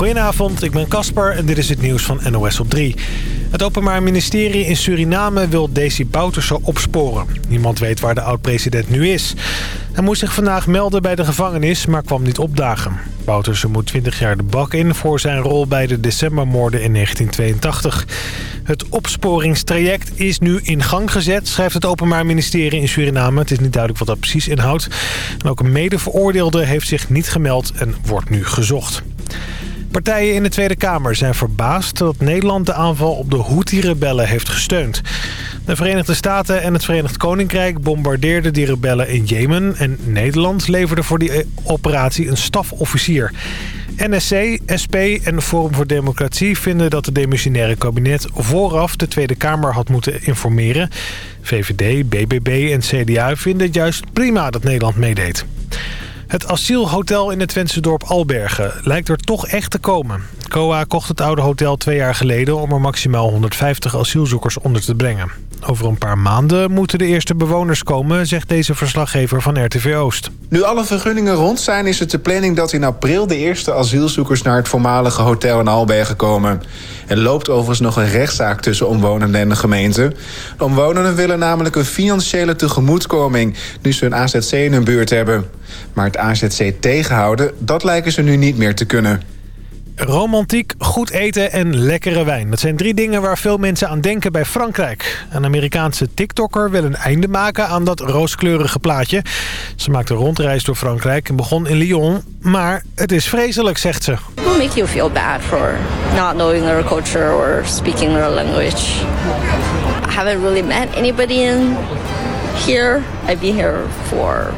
Goedenavond, ik ben Casper en dit is het nieuws van NOS op 3. Het Openbaar Ministerie in Suriname wil Desi Bouterse opsporen. Niemand weet waar de oud-president nu is. Hij moest zich vandaag melden bij de gevangenis, maar kwam niet opdagen. Bouterse moet 20 jaar de bak in voor zijn rol bij de decembermoorden in 1982. Het opsporingstraject is nu in gang gezet, schrijft het Openbaar Ministerie in Suriname. Het is niet duidelijk wat dat precies inhoudt. En ook een medeveroordeelde heeft zich niet gemeld en wordt nu gezocht. Partijen in de Tweede Kamer zijn verbaasd dat Nederland de aanval op de Houthi-rebellen heeft gesteund. De Verenigde Staten en het Verenigd Koninkrijk bombardeerden die rebellen in Jemen... en Nederland leverde voor die operatie een stafofficier. NSC, SP en Forum voor Democratie vinden dat het demissionaire kabinet vooraf de Tweede Kamer had moeten informeren. VVD, BBB en CDA vinden het juist prima dat Nederland meedeed. Het asielhotel in het Twentse dorp Albergen lijkt er toch echt te komen. COA kocht het oude hotel twee jaar geleden om er maximaal 150 asielzoekers onder te brengen. Over een paar maanden moeten de eerste bewoners komen, zegt deze verslaggever van RTV Oost. Nu alle vergunningen rond zijn, is het de planning dat in april de eerste asielzoekers naar het voormalige hotel in Albergen komen. Er loopt overigens nog een rechtszaak tussen omwonenden en de gemeente. De omwonenden willen namelijk een financiële tegemoetkoming nu ze een AZC in hun buurt hebben. Maar het AZC tegenhouden, dat lijken ze nu niet meer te kunnen. Romantiek, goed eten en lekkere wijn. Dat zijn drie dingen waar veel mensen aan denken bij Frankrijk. Een Amerikaanse TikToker wil een einde maken aan dat rooskleurige plaatje. Ze maakt een rondreis door Frankrijk en begon in Lyon. Maar het is vreselijk, zegt ze. Will make you feel bad for not knowing their culture or speaking their language. I haven't really met anybody in here. I've been here for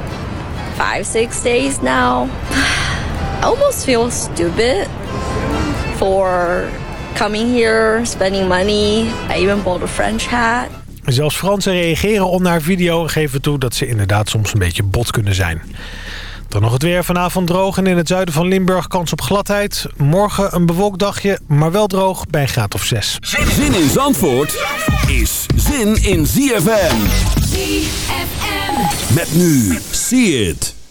five, six days now. I almost feel stupid for coming here, spending money. I even bought a French hat. Zelfs Fransen reageren onder haar video en geven toe dat ze inderdaad soms een beetje bot kunnen zijn. Dan nog het weer. Vanavond droog en in het zuiden van Limburg kans op gladheid. Morgen een bewolkt dagje, maar wel droog bij een graad of 6. Zin in Zandvoort is zin in ZFM. ZFM. Met nu, see it.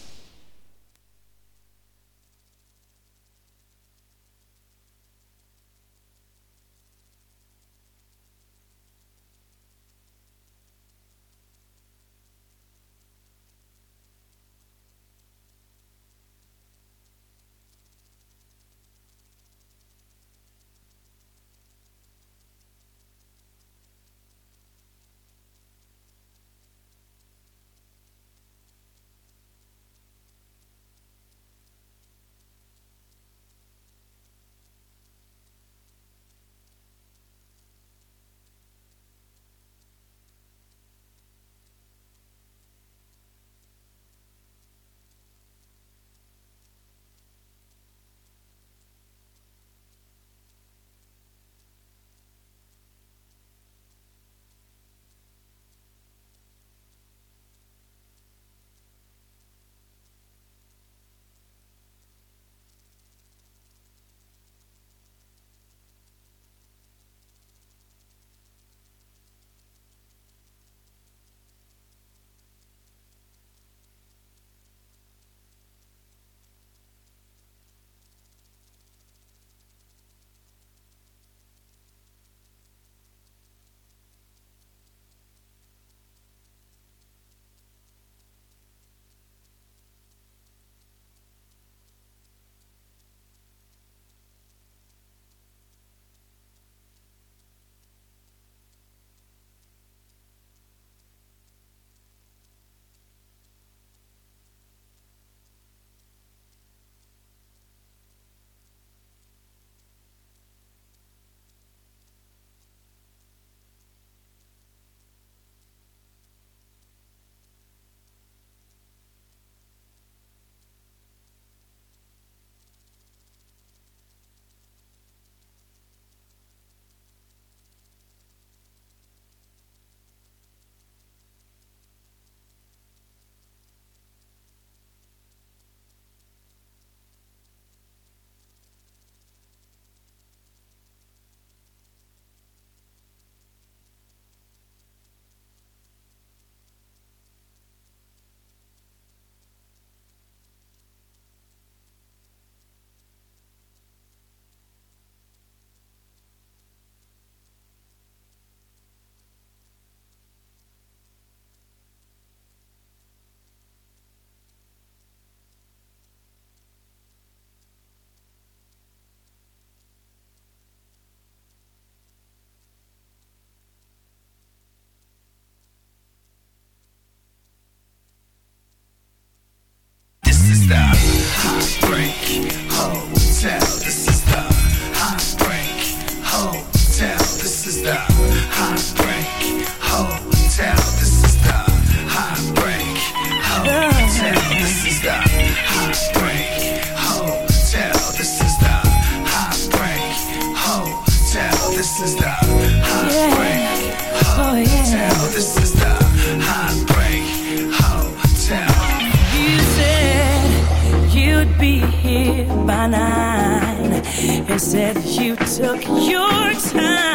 said you took your time.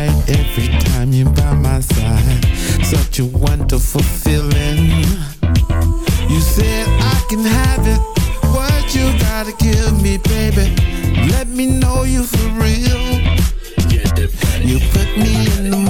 right every time you're by my side. Such a wonderful feeling. You said I can have it. What you gotta give me, baby? Let me know you for real. You put me in the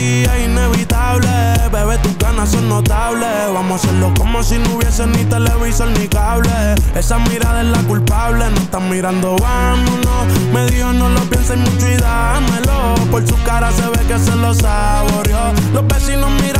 es inevitable, bebé, tus ganas son notables. Vamos a hacerlo como si no hubiese ni televisor ni cable. Esa mirada es la culpable, no están mirando, vámonos. Me dijo no lo pienses mucho y dámelo. Por su cara se ve que se lo saboreó. Los vecinos mirando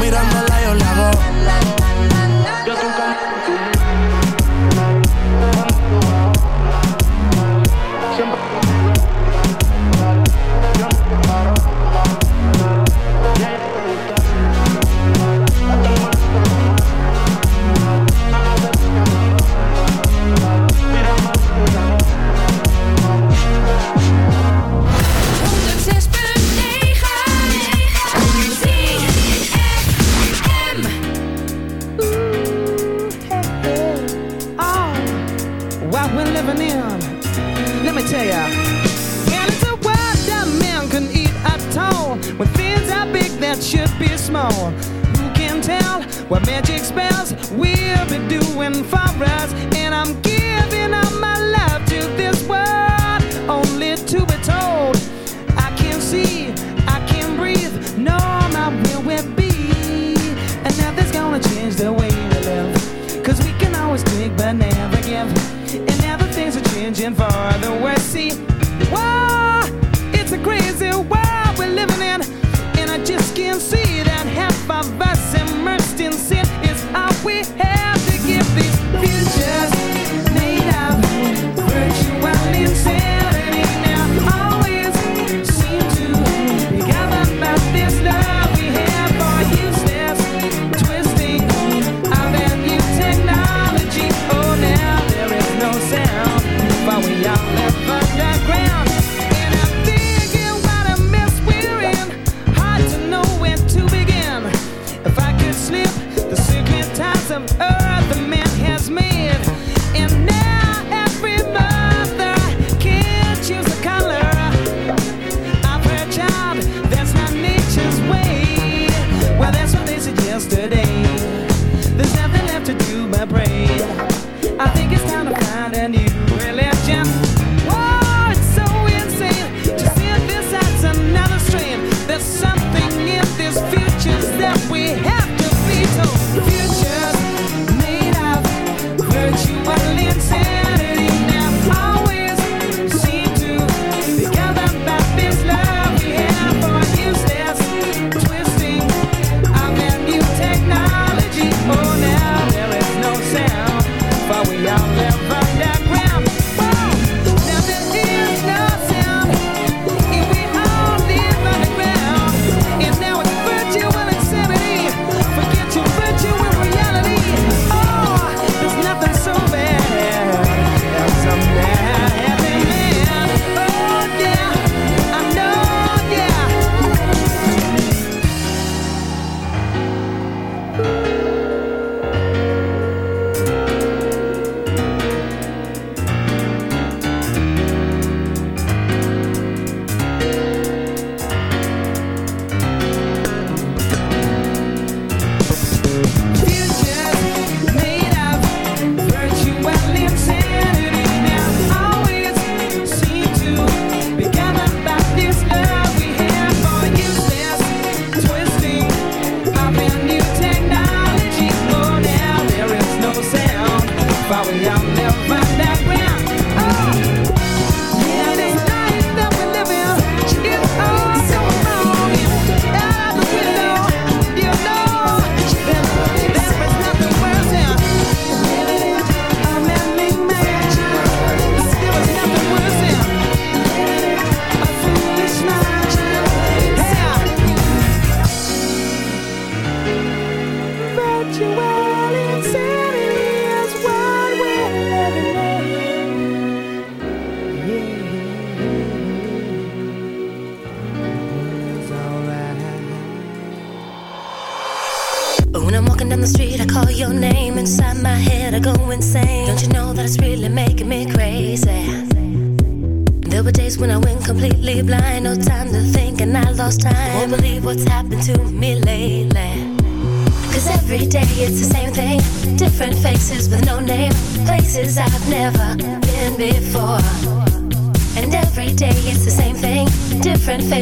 mirándola yo le hago. what magic spells will be doing for us. And I'm giving up my love to this world.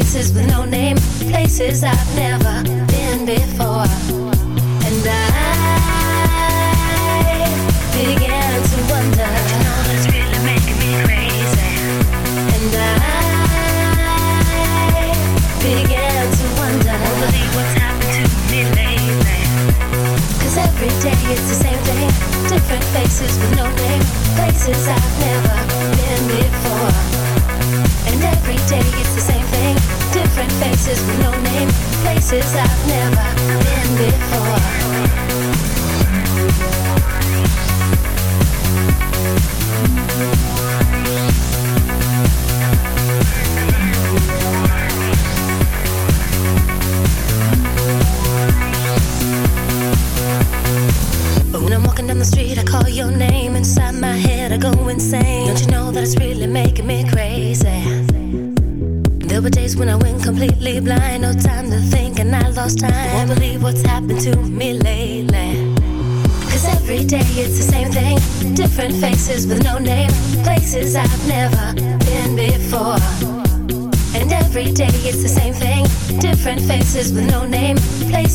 places with no name, places I've never been before. And I began to wonder. You know that's really making me crazy. And I began to wonder. Don't believe what's happened to me lately. Cause every day it's the same thing. Different faces with no name, places I've never been before. And every day it's the same places with no name, places I've never been before.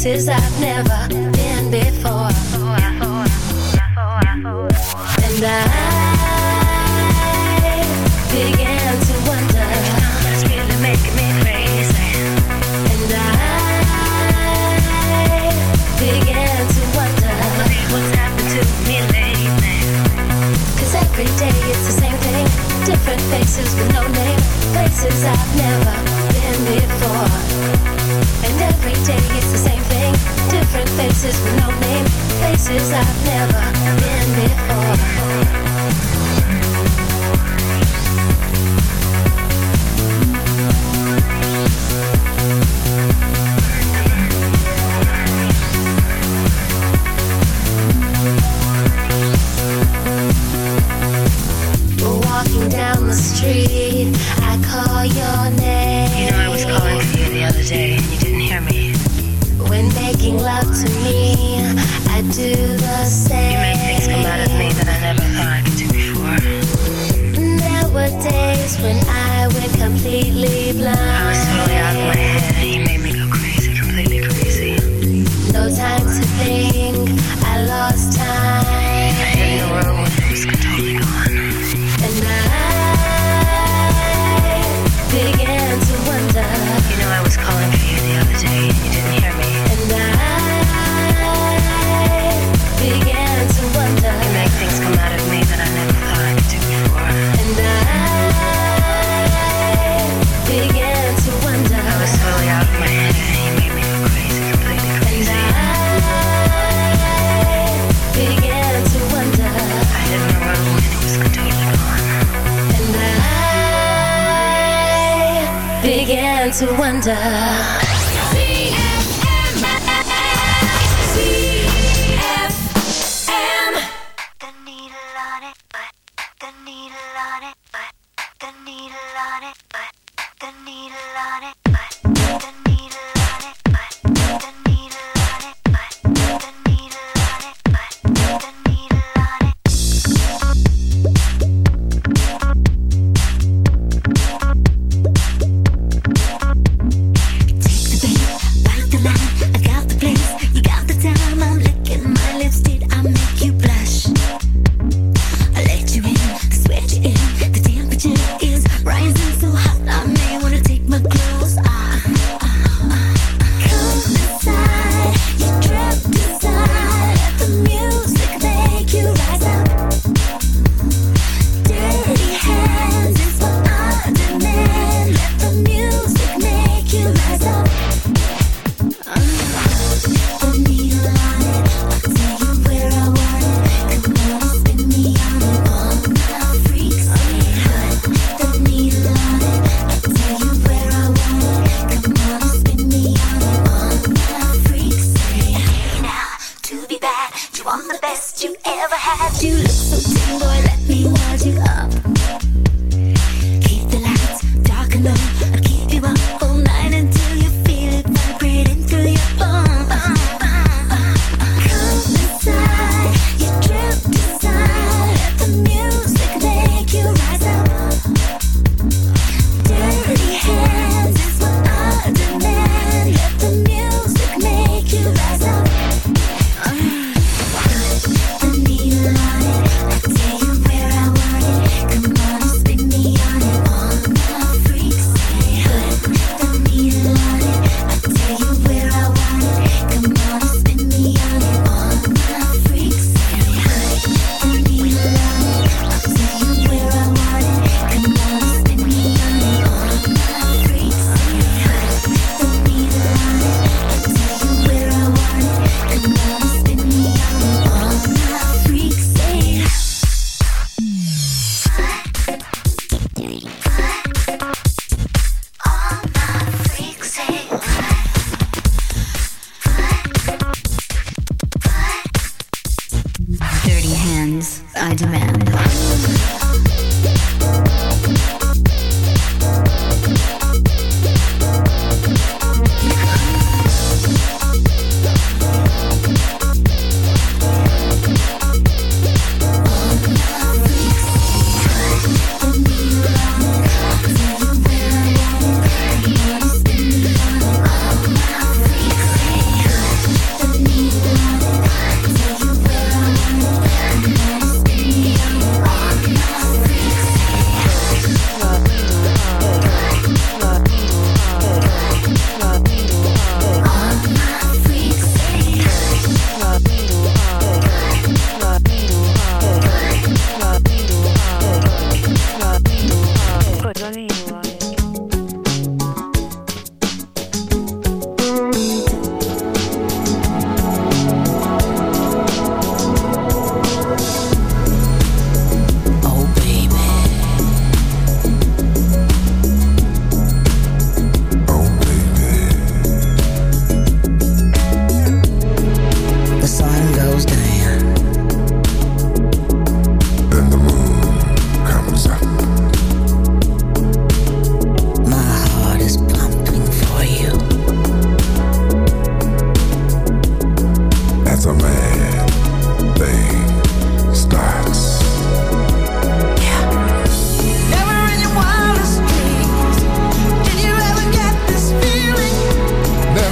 places I've never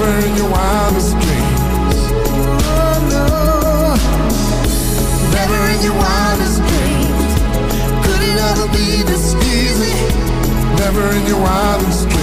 Never in your wildest dreams. Oh no, never in your wildest dreams could it ever be this easy. Never in your wildest dreams.